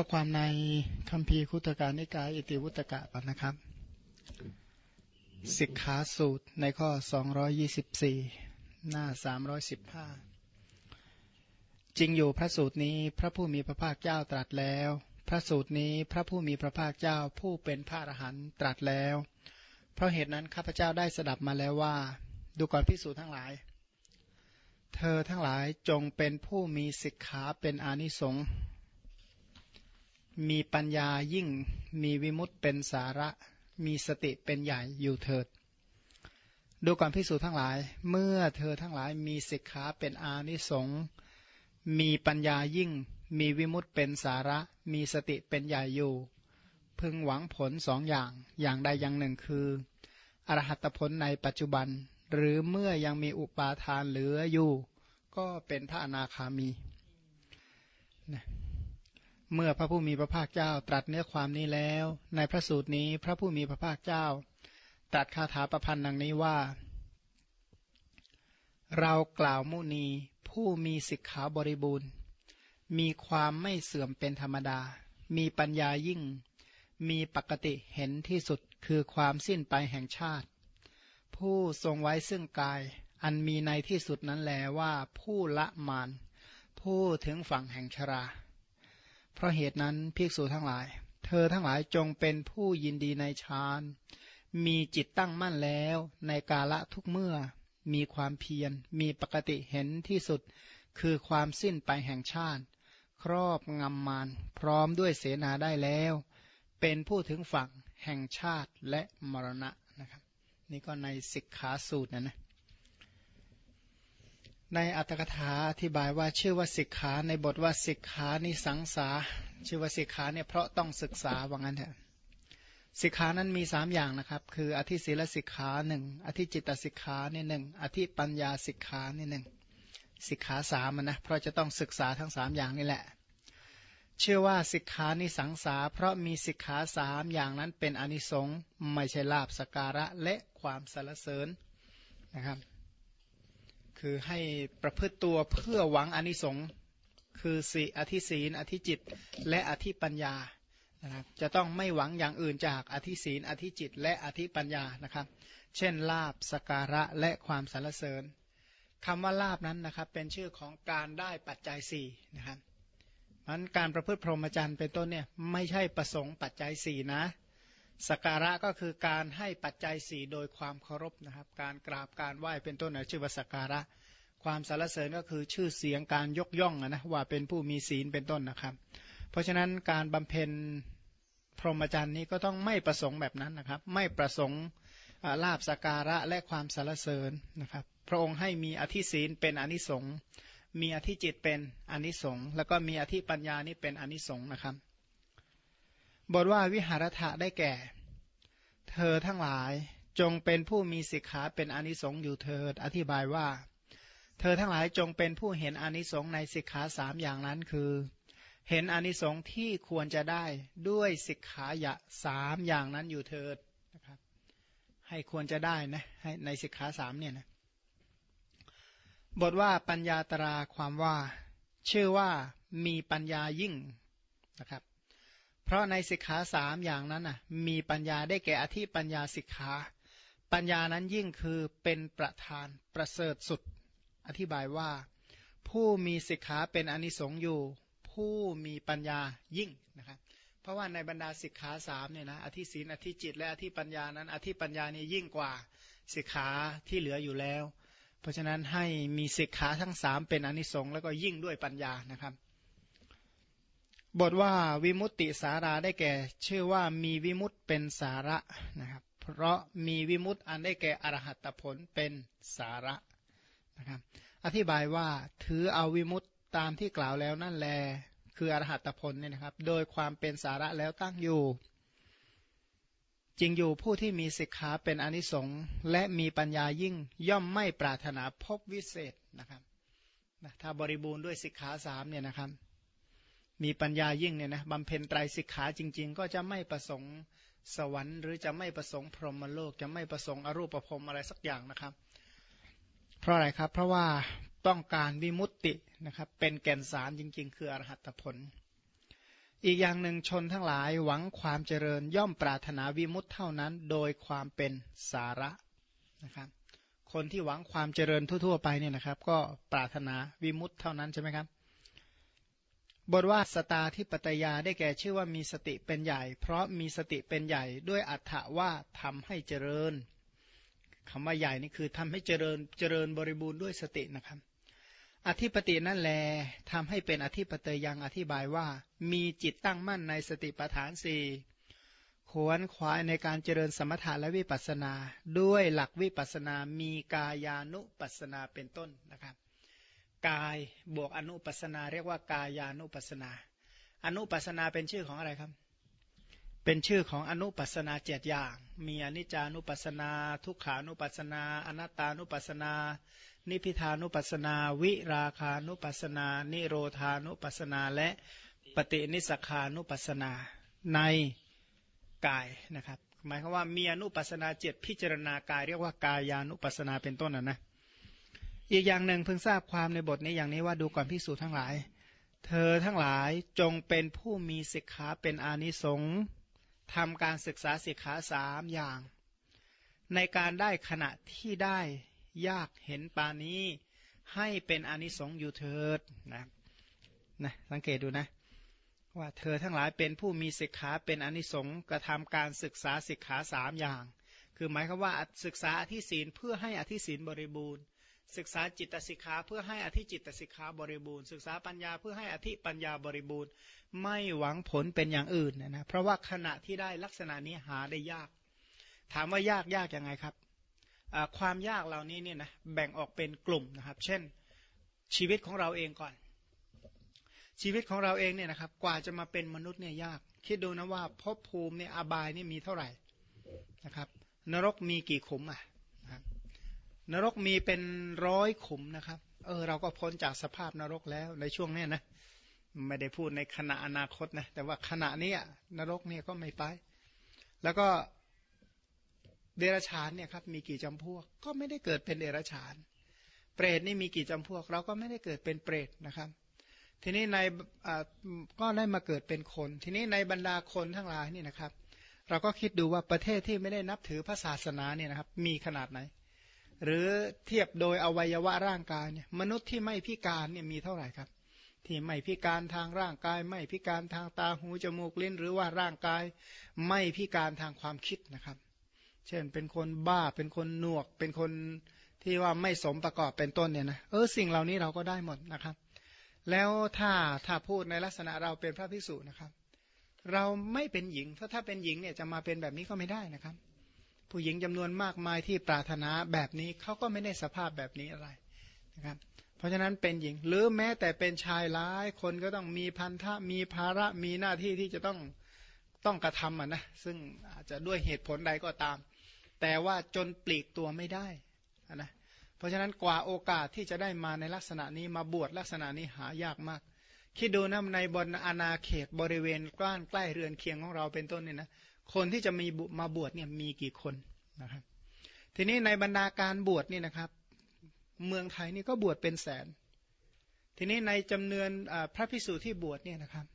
ข้อความในคำพีคุตการนิกายอิติวุตกะก่อนนะครับ สิกขาสูตรในข้อ 224 หน้า 315 จริงอยู่พระสูตรนี้พระผู้มีพระภาคเจ้าตรัสแล้ว พระสูตรนี้พระผู้มีพระภาคเจ้าผู้เป็นพระอรหันต์ตรัสแล้ว เพราะเหตุนั้นข้าพเจ้าได้สดับมาแล้วว่า ดูก่อนพิสูจน์ทั้งหลาย เธอทั้งหลายจงเป็นผู้มีสิกขาเป็นอานิสงส์ มีปัญญายิ่งมีวิมุตเป็นสาระ มีสติเป็นใหญ่อยู่เถิด ดูก่อนพิสูจน์ทั้งหลาย เมื่อเธอทั้งหลายมีสิกขาเป็นอานิสงส์มีปัญญายิ่ง มีวิมุตเป็นสาระ มีสติเป็นใหญ่อยู่ พึงหวังผลสองอย่าง อย่างใดอย่างหนึ่งคือ อรหัตผลในปัจจุบัน หรือเมื่อยังมีอุปาทานเหลืออยู่ ก็เป็นพระอนาคามีนะ เมื่อพระผู้มีพระภาคเจ้าตรัสเนื้อความนี้แล้ว ในพระสูตรนี้พระผู้มีพระภาคเจ้า ตรัสคาถาประพันธ์ดังนี้ว่า เรากล่าวมุนีผู้มีสิกขาบริบูรณ์ มีความไม่เสื่อมเป็นธรรมดา มีปัญญายิ่ง มีปกติเห็นที่สุดคือความสิ้นไปแห่งชาติ ผู้ทรงไว้ซึ่งกาย อันมีในที่สุดนั้นแลว่าผู้ละมาน ผู้ถึงฝั่งแห่งชรา เพราะเหตุนั้นภิกษุทั้งหลาย เธอทั้งหลายจงเป็นผู้ยินดีในฌาน มีจิตตั้งมั่นแล้วในกาละทุกเมื่อ มีความเพียร มีปกติเห็นที่สุด คือความสิ้นไปแห่งชาติ ครอบงำมาน พร้อมด้วยเสนาได้แล้ว เป็นผู้ถึงฝั่งแห่งชาติและมรณะนะครับ นี่ก็ในสิกขาสูตรนะนะ ในอัตถกถาอธิบายว่าชื่อว่าสิกขาในบทว่าสิกขานิสังสา ชื่อว่าสิกขาเนี่ยเพราะต้องศึกษาว่างั้นเถอะสิกขานั้นมีสามอย่างนะครับ คืออธิศีลสิกขาหนึ่งอธิจิตสิกขาเนี่ยหนึ่งอธิปัญญาสิกขาเนี่ยหนึ่งสิกขาสามนะเพราะจะต้องศึกษาทั้งสามอย่างนี่แหละ เชื่อว่าสิกขานิสังสา เพราะมีสิกขาสามอย่างนั้นเป็นอนิสงส์ไม่ใช่ลาบสการะและความสรรเสริญนะครับ คือให้ประพฤติตัวเพื่อหวังอนิสงส์คือสีอธิศีนอธิจิต และอธิปัญญานะครับจะต้องไม่หวังอย่างอื่นจากอธิศีนอธิจิต และอธิปัญญานะครับ เช่นลาบสการะและความสรรเสริญคำว่าลาบนั้นนะครับเป็นชื่อของการได้ปัจจัยสี่นะครับมันการประพฤติพรหมจรรย์เป็นต้นเนี่ยไม่ใช่ประสงค์ปัจจัยสี่นะ สการะก็คือการให้ปัจจัยสี่โดยความเคารพนะครับ การกราบการไหว้เป็นต้นนะชื่อว่าสการะ ความสารเสริญก็คือชื่อเสียงการยกย่องนะว่าเป็นผู้มีศีลเป็นต้นนะครับ เพราะฉะนั้นการบำเพ็ญพรหมจรรย์นี้ก็ต้องไม่ประสงค์แบบนั้นนะครับ ไม่ประสงค์ลาบสการะและความสารเสริญนะครับ พระองค์ให้มีอธิศีลเป็นอนิสงส์มีอธิจิตเป็นอนิสงส์แล้วก็มีอธิปัญญานี่เป็นอนิสงส์นะครับ บทว่าวิหารถะได้แก่ เธอทั้งหลายจงเป็นผู้มีสิกขาเป็นอนิสงส์อยู่เถิด อธิบายว่า เธอทั้งหลายจงเป็นผู้เห็นอนิสงส์ในสิกขาสามอย่างนั้นคือ เห็นอนิสงส์ที่ควรจะได้ด้วยสิกขาอยะสามอย่างนั้นอยู่เถิดนะครับ ให้ควรจะได้นะให้ในสิกขาสามเนี่ยนะบทว่าปัญญาตราความว่า ชื่อว่ามีปัญญายิ่งนะครับ เพราะในสิกขาสามอย่างนั้นน่ะมีปัญญาได้แก่อธิปัญญาสิกขา ปัญญานั้นยิ่งคือเป็นประธานประเสริฐสุด อธิบายว่า ผู้มีสิกขาเป็นอนิสงส์อยู่ ผู้มีปัญญายิ่งนะครับเพราะว่าในบรรดาสิกขาสามเนี่ยนะอธิศีนอธิจิต และอธิปัญญานั้นอธิปัญญานี่ยิ่งกว่าสิกขาที่เหลืออยู่แล้ว เพราะฉะนั้นให้มีสิกขาทั้งสามเป็นอนิสงส์แล้วก็ยิ่งด้วยปัญญานะครับ บทว่าวิมุตติสาราได้แก่ ชื่อว่ามีวิมุตเป็นสาระนะครับ เพราะมีวิมุตอันได้แก่อรหัตผลเป็นสาระนะครับอธิบายว่าถือเอาวิมุตติตามที่กล่าวแล้วนั่นแล คืออรหัตผลเนี่ยนะครับ โดยความเป็นสาระแล้วตั้งอยู่จริงอยู่ผู้ที่มีศิกขาเป็นอนิสงส์และมีปัญญายิ่งย่อมไม่ปรารถนาพบวิเศษนะครับถ้าบริบูรณ์ด้วยศิกขาสามเนี่ยนะครับ มีปัญญายิ่งเนี่ยนะบำเพ็ญไตรสิกขาจริง ๆ ก็จะไม่ประสงค์สวรรค์ หรือจะไม่ประสงค์พรหมโลก จะไม่ประสงค์อรูปภพอะไรสักอย่างนะครับ เพราะอะไรครับเพราะว่าต้องการวิมุตตินะครับเป็นแก่นสารจริง ๆ คืออรหัตผล อีกอย่างหนึ่งชนทั้งหลายหวังความเจริญย่อมปรารถนาวิมุตเท่านั้น โดยความเป็นสาระนะครับคนที่หวังความเจริญทั่ว ๆ ไปเนี่ยนะครับ ก็ปรารถนาวิมุตเท่านั้นใช่ไหมครับ บทว่าสตาที่ปตยาได้แก่ชื่อว่ามีสติเป็นใหญ่ เพราะมีสติเป็นใหญ่ด้วยอัฏฐว่าทำให้เจริญคำว่าใหญ่นี่คือทำให้เจริญเจริญบริบูรณ์ด้วยสตินะครับ อธิปตินั่นแลทำให้เป็นอธิปเตยยังอธิบายว่า มีจิตตั้งมั่นในสติปัฏฐานสี่ขวนขวายในการเจริญสมถะและวิปัสสนา ด้วยหลักวิปัสสนา มีกายานุปัสสนาเป็นต้นนะครับ กายบวกอนุปัสนา เรียกว่ากายานุปัสนา อนุปัสนาเป็นชื่อของอะไรครับ เป็นชื่อของอนุปัสนาเจ็ดอย่าง มีอนิจจานุปัสนา ทุกขานุปัสนา อนัตตานุปัสนา นิพิทานุปัสนา วิราคานุปัสนา นิโรธานุปัสนา และปฏินิสขานุปัสนาในกายนะครับหมายความว่ามีอนุปัสนาเจ็ดพิจารณากาย เรียกว่ากายานุปัสนาเป็นต้นนะนะ อีกอย่างหนึ่งเพิ่งทราบความในบทนี้อย่างนี้ว่าดูก่อนพิสูจทั้งหลาย เธอทั้งหลายจงเป็นผู้มีศิกขาเป็นอานิสงส์ทำการศึกษาศิกขาสามอย่าง ในการได้ขณะที่ได้ยากเห็นปานี้ให้เป็นอานิสงส์อยู่เถิดนะนะสังเกตดูนะ ว่าเธอทั้งหลายเป็นผู้มีศิกขาเป็นอนิสงส์กระทำการศึกษาศิกขาสามอย่าง คือหมายความว่าศึกษาอธิศีลเพื่อให้อธิศีลบริบูรณ์ ศึกษาจิตสิกขาเพื่อให้อธิจิตสิกขาบริบูรณ์ ศึกษาปัญญาเพื่อให้อธิปัญญาบริบูรณ์ ไม่หวังผลเป็นอย่างอื่นนะนะเพราะว่าขณะที่ได้ลักษณะนี้หาได้ยาก ถามว่ายากยากยังไงครับความยากเหล่านี้เนี่ยนะแบ่งออกเป็นกลุ่มนะครับ เช่นชีวิตของเราเองก่อน ชีวิตของเราเองเนี่ยนะครับ กว่าจะมาเป็นมนุษย์เนี่ยยาก คิดดูนะว่าภพภูมิเนี่ยอบายนี่มีเท่าไหร่นะครับ นรกมีกี่ขุมอะ นรกมีเป็นร้อยขุมนะครับ เออ เราก็พ้นจากสภาพนรกแล้วในช่วงนี้นะไม่ได้พูดในขณะอนาคตนะแต่ว่าขณะนี้นรกเนี่ยก็ไม่ไป แล้วก็เดรัจฉานเนี่ยครับมีกี่จำพวก ก็ไม่ได้เกิดเป็นเดรัจฉาน เปรตนี่มีกี่จำพวก เราก็ไม่ได้เกิดเป็นเปรตนะครับ ทีนี้ในก็ได้มาเกิดเป็นคน ทีนี้ในบรรดาคนทั้งหลายนี่นะครับ เราก็คิดดูว่าประเทศที่ไม่ได้นับถือพระศาสนาเนี่ยนะครับ มีขนาดไหน หรือเทียบโดยอวัยวะร่างกายเนี่ยมนุษย์ที่ไม่พิการเนี่ยมีเท่าไหร่ครับ ที่ไม่พิการทางร่างกาย ไม่พิการทางตาหูจมูกลิ้น หรือว่าร่างกายไม่พิการทางความคิดนะครับ เช่นเป็นคนบ้าเป็นคนหนวก เป็นคนที่ว่าไม่สมประกอบเป็นต้นเนี่ยนะเออสิ่งเหล่านี้เราก็ได้หมดนะครับ แล้วถ้าถ้าพูดในลักษณะเราเป็นพระภิกษุนะครับ เราไม่เป็นหญิงถ้าถ้าเป็นหญิงเนี่ยจะมาเป็นแบบนี้ก็ไม่ได้นะครับ ผู้หญิงจำนวนมากมายที่ปรารถนาแบบนี้เขาก็ไม่ได้สภาพแบบนี้อะไรนะครับเพราะฉะนั้นเป็นหญิงหรือแม้แต่เป็นชายร้ายคนก็ต้องมีพันธะมีภาระมีหน้าที่ที่จะต้องต้องกระทำอะนะซึ่งอาจจะด้วยเหตุผลใดก็ตาม แต่ว่าจนปลีกตัวไม่ได้นะเพราะฉะนั้นกว่าโอกาสที่จะได้มาในลักษณะนี้มาบวชลักษณะนี้หายากมาก คิดดูนะในบนอาณาเขตบริเวณกล้านใกล้เรือนเคียงของเราเป็นต้นเนี่ยนะ คนที่จะมีมาบวชเนี่ยมีกี่คนนะครับ ทีนี้ในบรรดาการบวชนี่นะครับ เมืองไทยนี่ก็บวชเป็นแสน ทีนี้ในจำนวนพระพิสุที่บวชเนี่ยนะครับ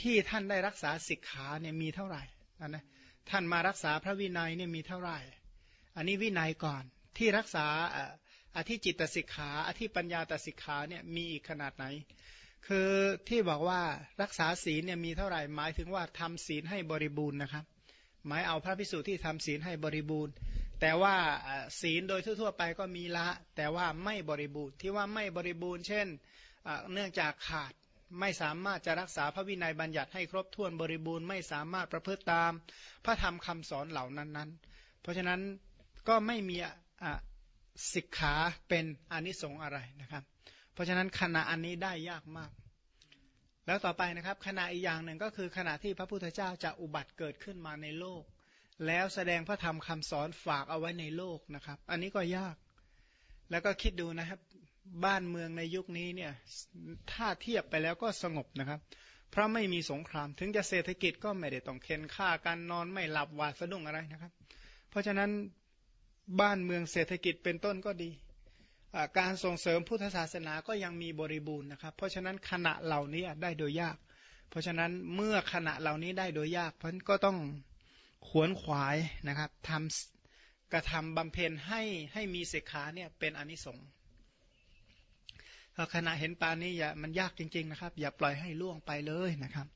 ที่ท่านได้รักษาศิกขาเนี่ยมีเท่าไหร่นะท่านมารักษาพระวินัยเนี่ยมีเท่าไหร่ อันนี้วินัยก่อนที่รักษาอธิจิตตสิกขาอธิปัญญาตสิกขาเนี่ยมีอีกขนาดไหน คือที่บอกว่ารักษาศีลเนี่ยมีเท่าไหร่หมายถึงว่าทำศีลให้บริบูรณ์นะครับ หมายเอาพระพิสุที่ทำศีลให้บริบูรณ์ แต่ว่าศีลโดยทั่วๆไปก็มีละ แต่ว่าไม่บริบูรณ์ที่ว่าไม่บริบูรณ์ เช่นเนื่องจากขาดไม่สามารถจะรักษาพระวินัยบัญญัติให้ครบถ้วนบริบูรณ์ไม่สามารถประพฤติตาม พระธรรมคำสอนเหล่านั้นๆ เพราะฉะนั้นก็ไม่มีสิกขาเป็นอนิสงส์อะไรนะครับ เพราะฉะนั้นขณะอันนี้ได้ยากมาก แล้วต่อไปนะครับขณะอีกอย่างหนึ่งก็คือขณะที่พระพุทธเจ้าจะอุบัติเกิดขึ้นมาในโลก แล้วแสดงพระธรรมคำสอนฝากเอาไว้ในโลกนะครับ อันนี้ก็ยาก แล้วก็คิดดูนะครับบ้านเมืองในยุคนี้เนี่ยถ้าเทียบไปแล้วก็สงบนะครับ เพราะไม่มีสงครามถึงจะเศรษฐกิจก็ไม่ได้ต้องเค้นฆ่ากันนอนไม่หลับหวาดสะดุ้งอะไรนะครับ เพราะฉะนั้นบ้านเมืองเศรษฐกิจเป็นต้นก็ดี การส่งเสริมพุทธศาสนาก็ยังมีบริบูรณ์นะครับ เพราะฉะนั้นขณะเหล่านี้ได้โดยยาก เพราะฉะนั้นเมื่อขณะเหล่านี้ได้โดยยากเพราะก็ต้องขวนขวายนะครับทำกระทำบำเพ็ญให้ให้มีเสขาเนี่ยเป็นอนิสงส์ขณะเห็นปานนี้อย่ามันยากจริง ๆนะครับ อย่าปล่อยให้ล่วงไปเลยนะครับ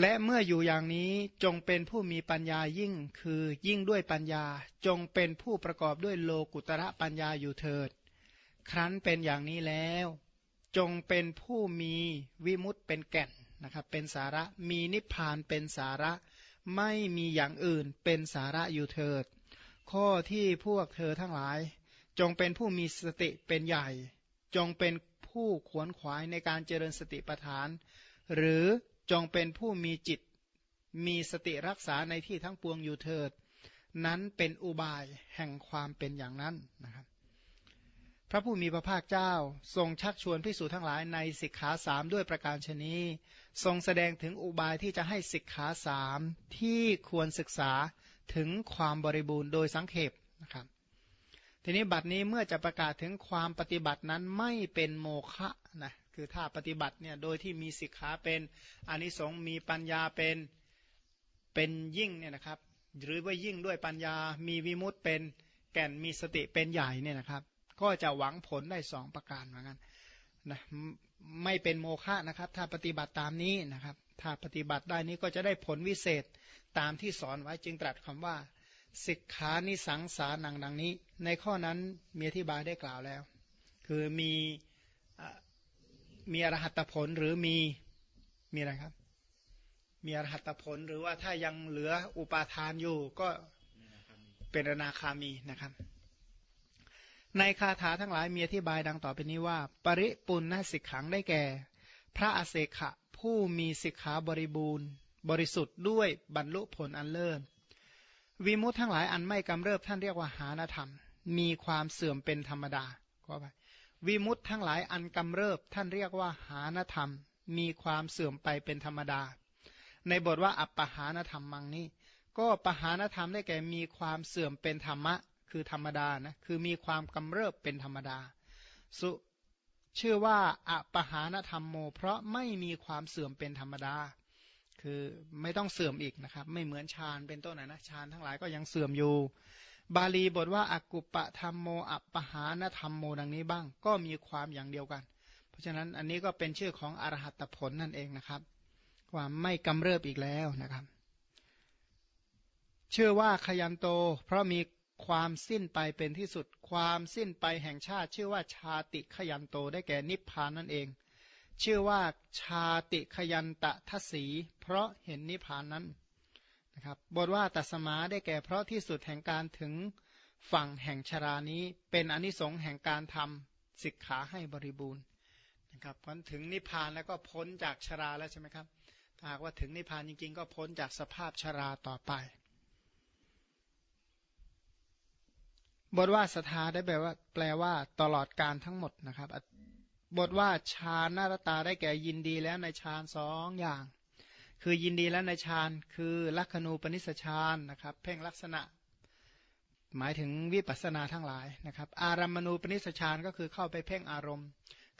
และเมื่ออยู่อย่างนี้จงเป็นผู้มีปัญญายิ่งคือยิ่งด้วยปัญญา จงเป็นผู้ประกอบด้วยโลกุตระปัญญาอยู่เถิด ครั้นเป็นอย่างนี้แล้ว จงเป็นผู้มีวิมุตเป็นแก่นนะครับเป็นสาระมีนิพพานเป็นสาระไม่มีอย่างอื่นเป็นสาระอยู่เถิด ข้อที่พวกเธอทั้งหลาย จงเป็นผู้มีสติเป็นใหญ่ จงเป็นผู้ขวนขวายในการเจริญสติปัฏฐาน หรือ จงเป็นผู้มีจิต มีสติรักษาในที่ทั้งปวงอยู่เถิด นั้นเป็นอุบายแห่งความเป็นอย่างนั้นนะครับ พระผู้มีพระภาคเจ้าทรงชักชวนพิสูจทั้งหลายในสิกขาสามด้วยประการชนีทรงแสดงถึงอุบายที่จะให้สิกขาสามที่ควรศึกษาถึงความบริบูรณ์โดยสังเขปนะครับทีนี้บัดนี้เมื่อจะประกาศถึงความปฏิบัตินั้นไม่เป็นโมฆะนะ คือถ้าปฏิบัติเนี่ยโดยที่มีสิกขาเป็นอนิสงส์มีปัญญาเป็นเป็นยิ่งเนี่ยนะครับ หรือว่ายิ่งด้วยปัญญามีวิมุตเป็นแก่นมีสติเป็นใหญ่เนี่ยนะครับ ก็จะหวังผลได้สองประการเหมือนกันนะไม่เป็นโมฆะนะครับ ถ้าปฏิบัติตามนี้นะครับ ถ้าปฏิบัติได้นี้ก็จะได้ผลวิเศษตามที่สอนไว้จึงตรัสคำว่าสิกขานิสังสานังดังนี้ ในข้อนั้นมีอธิบายได้กล่าวแล้ว คือมี มีอรหัตผลหรือมีมีอะไรครับ มีอรหัตผลหรือว่าถ้ายังเหลืออุปาทานอยู่ก็เป็นอนาคามีนะครับ ในคาถาทั้งหลายมีอธิบายดังต่อไปนี้ว่า ปริปุณณสิกขังได้แก่ พระอเศขะผู้มีสิกขาบริบูรณ์ บริสุทธิ์ด้วยบรรลุผลอันเลิศวิมุตทั้งหลายอันไม่กำเริบท่านเรียกว่าหานธรรม มีความเสื่อมเป็นธรรมดาก็ไป วิมุตทั้งหลายอันกำเริบ ท่านเรียกว่าหานธรรม มีความเสื่อมไปเป็นธรรมดา ในบทว่าอัปปหานธรรมมังนี้ ก็ปหานธรรมได้แก่มีความเสื่อมเป็นธรรมะ คือธรรมดานะคือมีความกำเริบเป็นธรรมดา สุชื่อว่าอัปหานธรรมโม เพราะไม่มีความเสื่อมเป็นธรรมดา คือไม่ต้องเสื่อมอีกนะครับ ไม่เหมือนฌานเป็นต้นนะฌานทั้งหลายก็ยังเสื่อมอยู่ บาลีบทว่าอากุปะธรรมโมอัปปหานธรรมโมดังนี้บ้าง ก็มีความอย่างเดียวกัน เพราะฉะนั้นอันนี้ก็เป็นชื่อของอรหัตผลนั่นเองนะครับว่าไม่กำเริบอีกแล้วนะครับเชื่อว่าขยันโต เพราะมีความสิ้นไปเป็นที่สุด ความสิ้นไปแห่งชาติ ชื่อว่าชาติขยันโตได้แก่นิพพานนั่นเอง ชื่อว่าชาติขยันตะทศีเพราะเห็นนิพพานนั้น นะครับบทว่าตัสมาได้แก่เพราะที่สุดแห่งการถึงฝั่งแห่งชรานี้ เป็นอนิสงส์แห่งการทำสิกขาให้บริบูรณ์นะครับพอถึงนิพพานแล้วก็พ้นจากชราแล้วใช่ไหมครับหากว่าถึงนิพพานจริงๆ ก็พ้นจากสภาพชราต่อไป บทว่าสถาได้แปลว่า แปลว่าตลอดการทั้งหมดนะครับ บทว่าชาณารตาได้แก่ยินดีแล้วในฌานสองอย่าง คือยินดีแล้วในฌานคือลักขณูปนิสฌานนะครับเพ่งลักษณะ หมายถึงวิปัสสนาทั้งหลายนะครับ อารัมมณูปนิสฌานก็คือเข้าไปเพ่งอารมณ์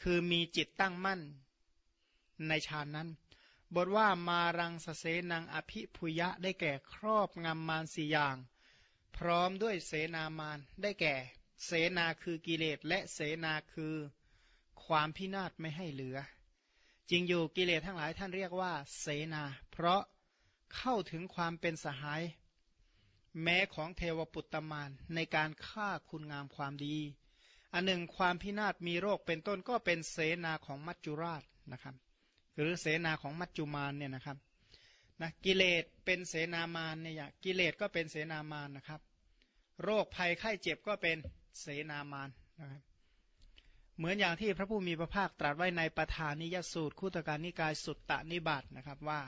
คือมีจิตตั้งมั่นในฌานนั้น บทว่ามารังสเสนังอภิพุยะได้แก่ครอบงำมารสี่อย่าง พร้อมด้วยเสนามารได้แก่ เสนาคือกิเลสและเสนาคือความพินาศไม่ให้เหลือ จริงอยู่กิเลสทั้งหลายท่านเรียกว่า เสนา เพราะเข้าถึงความเป็นสหาย แม้ของเทวปุตตมานในการฆ่าคุณงามความดี อันหนึ่งความพินาศมีโรคเป็นต้นก็เป็นเสนาของมัจจุราชนะครับ หรือเสนาของมัจจุมานเนี่ยนะครับนะกิเลสเป็นเสนามานเนี่ยกิเลสก็เป็นเสนามานนะครับ โรคภัยไข้เจ็บก็เป็นเสนามานนะครับ เหมือนอย่างที่พระผู้มีพระภาคตรัสไว้ในปทานิยสูตรคุตการนิกายสุตตนิบาตนะครับว่า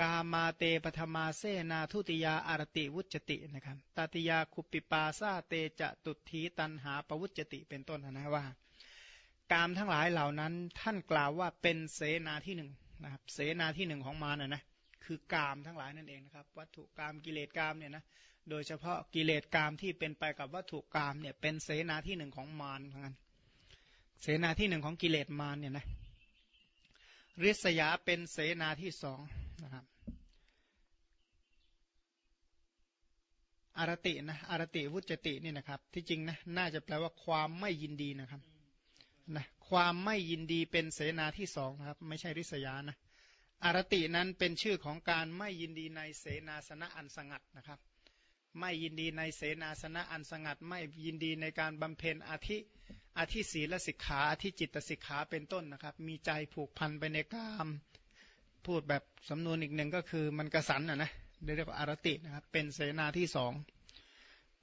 กามาเตปธมาเสนาทุติยาอารติวุจตินะครับตติยาคุปิปาซาเตจะตุทีตันหาปวุจติเป็นต้นนะว่า กามทั้งหลายเหล่านั้นท่านกล่าวว่าเป็นเสนาที่หนึ่งนะครับเสนาที่หนึ่งของมานะนะคือกามทั้งหลายนั่นเองนะครับ วัตถุกามกิเลสกามเนี่ยนะโดยเฉพาะกิเลสกามที่เป็นไปกับวัตถุกามเนี่ยเป็นเสนาที่หนึ่งของมารทั้งนั้น เสนาที่หนึ่งของกิเลสมารเนี่ยนะริษยาเป็นเสนาที่สองนะครับอารตินะอารติวุจตินี่นะครับ ที่จริงนะน่าจะแปลว่าความไม่ยินดีนะครับนะความไม่ยินดีเป็นเสนาที่สองนะครับ ไม่ใช่ริษยานะอารตินั้นเป็นชื่อของการไม่ยินดีในเสนาสนะอันสงัดนะครับ ไม่ยินดีในเสนาสนะอันสงัด ไม่ยินดีในการบำเพ็ญอาธิ อาธิศีลสิกขาอาธิจิตสิกขาเป็นต้นนะครับ มีใจผูกพันไปในกาม พูดแบบสำนวนอีกหนึ่งก็คือมันกระสันนะนะเรียกว่าอารตินะครับ เป็นเสนาที่สอง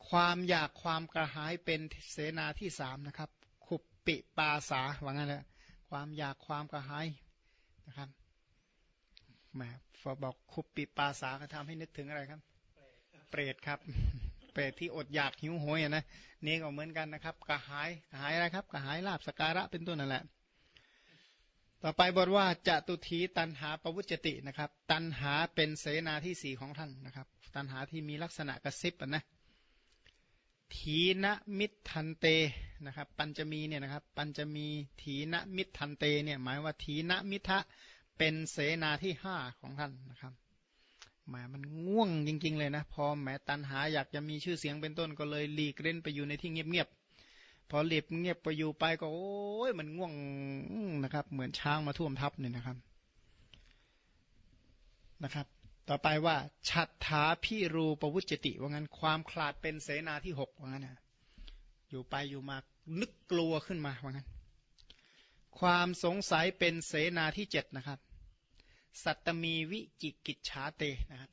ความอยากความกระหายเป็นเสนาที่สามนะครับ ขุปปิปาสาว่างั้นแหละความอยากความกระหายนะครับแหมพอบอกขุปปิปาสาก็ทำให้นึกถึงอะไรครับ เปรตครับ เปรตที่อดอยากหิวโหยนะนี่ก็เหมือนกันนะครับกระหายกระหายอะไรครับกระหายลาบสการะเป็นต้นนั่นแหละ ต่อไปบทว่าจะตุทีตันหาปวุจตินะครับ ตันหาเป็นเสนาที่สี่ของท่านนะครับ ตันหาที่มีลักษณะกระซิบนะถีนมิทันเตนะครับปัญจมีเนี่ยนะครับปัญจมีถีนมิทันเตเนี่ยหมายว่าถีนมิทะเป็นเสนาที่ห้าของท่านนะครับ หมมันง่วงจริง ๆ เลยนะ พอแหมตันหาอยากจะมีชื่อเสียงเป็นต้นก็เลยหลีกเล่นไปอยู่ในที่เงียบๆพอหลีบเงียบไปอยู่ไปก็โอ้ยมันง่วงนะครับ เหมือนช้างมาท่วมทับเนี่ยนะครับนะครับ ต่อไปว่าฉัตถาพิรูปวุจติ ว่างั้นความคลาดเป็นเสนาที่หกว่างั้นนะอยู่ไปอยู่มานึกกลัวขึ้นมาว่างั้น ความสงสัยเป็นเสนาที่เจ็ดนะครับ สัตตมีวิจิกิจฉาเตนะครับ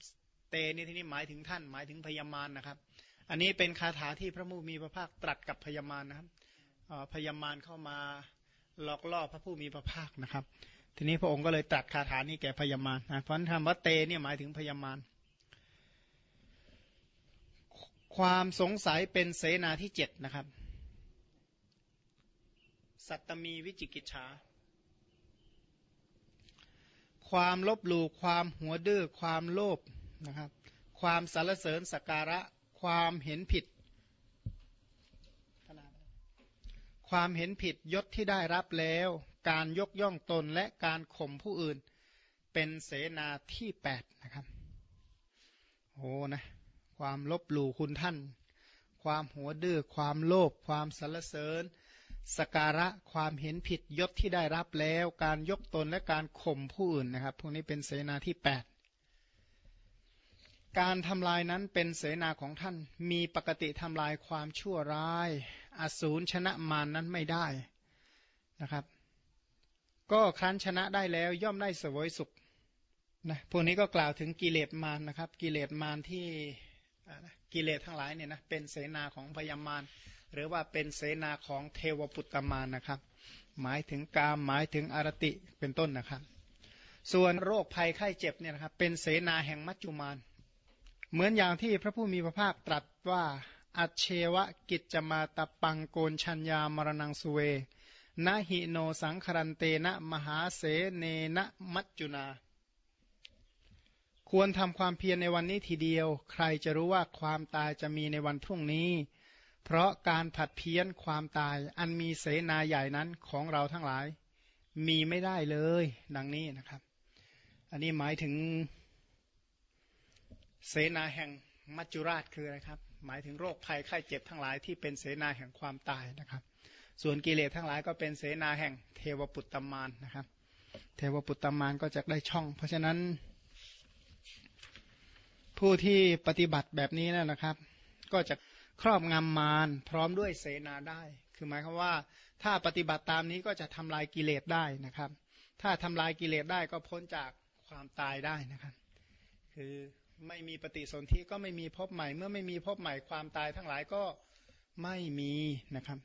เตนี่ที่นี้หมายถึงท่านหมายถึงพยามารนะครับ อันนี้เป็นคาถาที่พระมูมีพระภาคตรัสกับพยามารนะครับพยามารเข้ามาหลอกล่อพระผู้มีพระภาคนะครับ ทีนี้พระองค์ก็เลยตรัสคาถานี้แก่พญามารนะเพราะนั้นคำว่าเตเนี่ยหมายถึงพญามารความสงสัยเป็นเสนาที่เจ็ดนะครับ สัตตมีวิจิกิจฉา ความลบหลู่ความหัวดื้อความโลภนะครับ ความสารเสริญสการะ ความเห็นผิด ความเห็นผิดยศที่ได้รับแล้ว การยกย่องตนและการข่มผู้อื่น เป็นเสนาที่แปดนะครับโอ้นะความลบหลู่คุณท่าน ความหัวดื้อความโลภความสรรเสริญ สการะความเห็นผิดยศที่ได้รับแล้ว การยกตนและการข่มผู้อื่นนะครับ พวกนี้เป็นเสนาที่แปดการทำลายนั้นเป็นเสนาของท่าน มีปกติทำลายความชั่วร้าย อสูรชนะมารนนั้นไม่ได้นะครับ ก็ครั้นชนะได้แล้วย่อมได้สวยสุขนะพวกนี้ก็กล่าวถึงกิเลสมารนะครับ กิเลสมารที่กิเลสทั้งหลายเนี่ยนะเป็นเสนาของพยามาร หรือว่าเป็นเสนาของเทวปุตตมารนะครับ หมายถึงกามหมายถึงอารติเป็นต้นนะครับ ส่วนโรคภัยไข้เจ็บเนี่ยนะครับเป็นเสนาแห่งมัจจุมารเหมือนอย่างที่พระผู้มีพระภาคตรัสว่าอัเชวะกิจจมาตปังโกนชัญญามรณงสุเวนะหิโนสังครันเตนะมหาเสเนนะมัจจุนา ควรทำความเพียรในวันนี้ทีเดียว ใครจะรู้ว่าความตายจะมีในวันพรุ่งนี้ เพราะการผัดเพี้ยนความตายอันมีเสนาใหญ่นั้นของเราทั้งหลาย มีไม่ได้เลย ดังนี้นะครับ อันนี้หมายถึงเสนาแห่งมัจจุราชคืออะไรครับ หมายถึงโรคภัยไข้เจ็บทั้งหลายที่เป็นเสนาแห่งความตายนะครับ ส่วนกิเลสทั้งหลายก็เป็นเสนาแห่งเทวปุตตมานนะครับ เทวปุตตมานก็จะได้ช่อง เพราะฉะนั้น ผู้ที่ปฏิบัติแบบนี้นะครับ ก็จะ ครอบงำมารพร้อมด้วยเสนาได้ คือหมายความว่า ถ้าปฏิบัติตามนี้ก็จะทำลายกิเลสได้นะครับ ถ้าทำลายกิเลสได้ก็พ้นจากความตายได้นะครับ คือไม่มีปฏิสนธิก็ไม่มีพบใหม่ เมื่อไม่มีพบใหม่ความตายทั้งหลายก็ไม่มีนะครับ